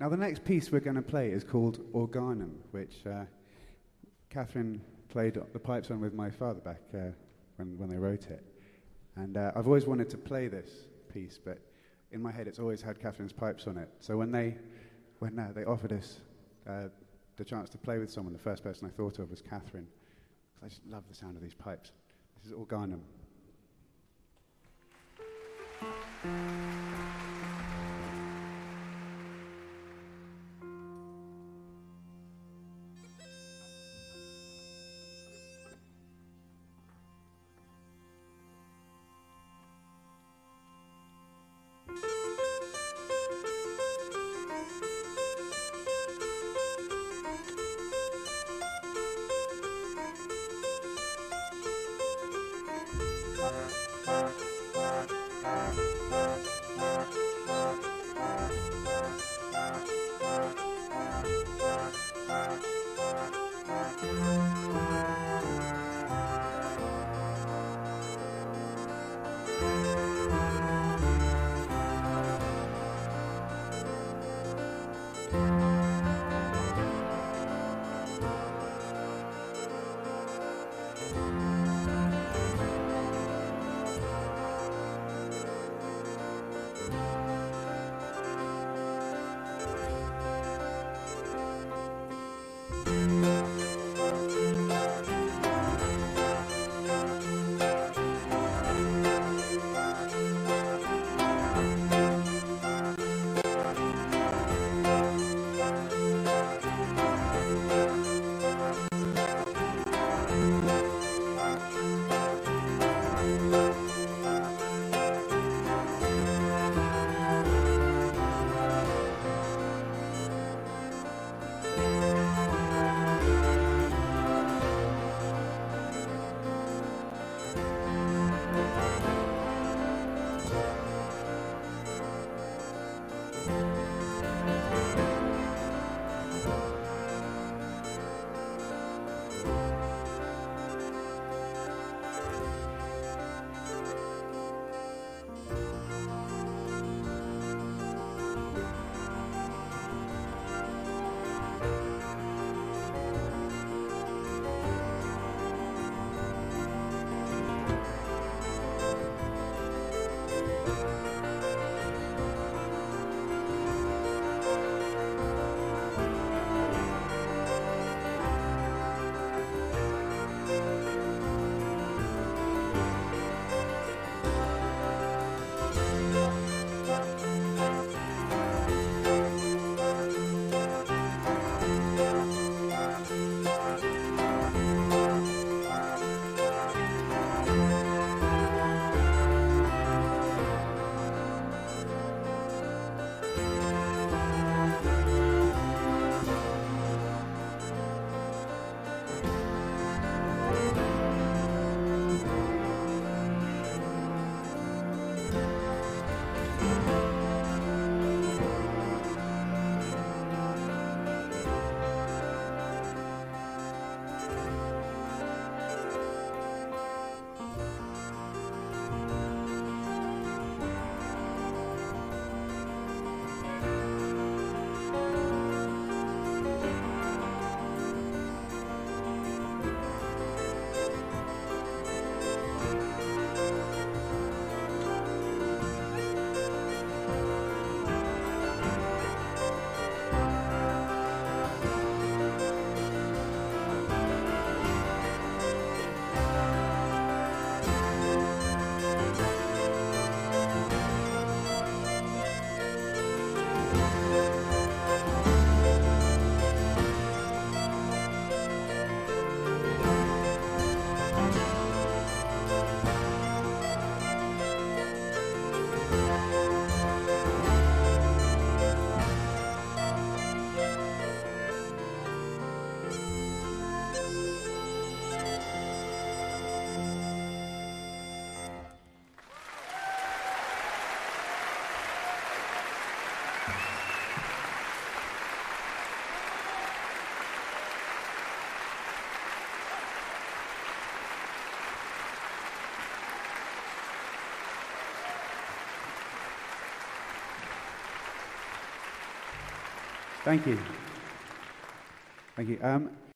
Now, the next piece we're going to play is called Organum, which uh, Catherine played the pipes on with my father back uh, when, when they wrote it. And uh, I've always wanted to play this piece, but in my head it's always had Catherine's pipes on it. So when they, when, uh, they offered us uh, the chance to play with someone, the first person I thought of was Catherine. Because I just love the sound of these pipes. This is Organum. Bye. Thank you. Thank you. Um,